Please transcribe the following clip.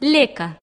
лека.